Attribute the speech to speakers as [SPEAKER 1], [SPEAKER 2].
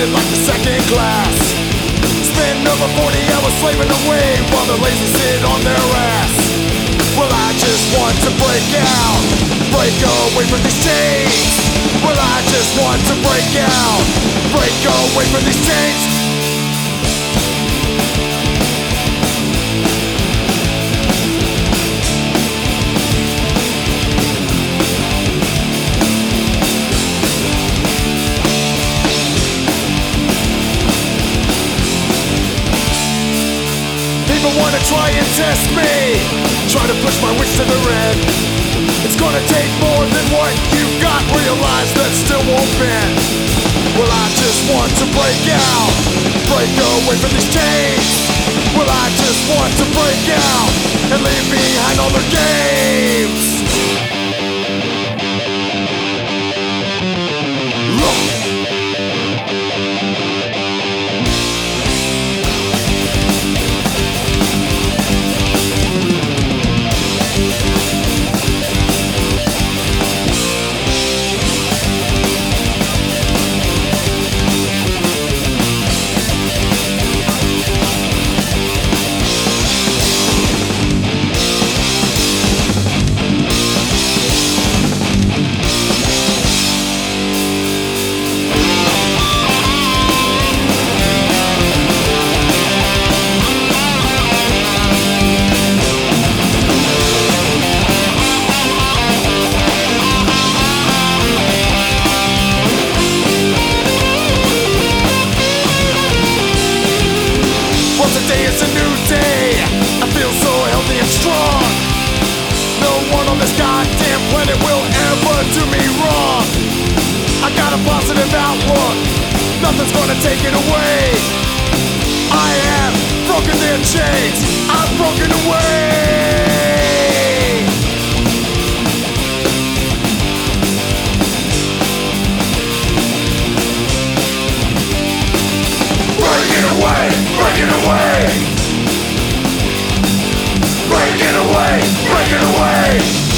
[SPEAKER 1] treated like the second class. Spend over 40 hours slaving away while the lazy sit on their ass. Well, I just want to break out, break away from these chains. Well, I just want to break out, break away from these chains. People wanna try and test me. Try to push my wish to the red. It's gonna take more than what you've got. Realize that still won't bend. Well I just want to break out. Break away from these chains. Well I just want to break out Today is a new day. I feel so healthy and strong. No one on this goddamn planet will ever do me wrong. I got a positive outlook. Nothing's gonna take it away. I have broken their chains. I've broken away. Breaking away,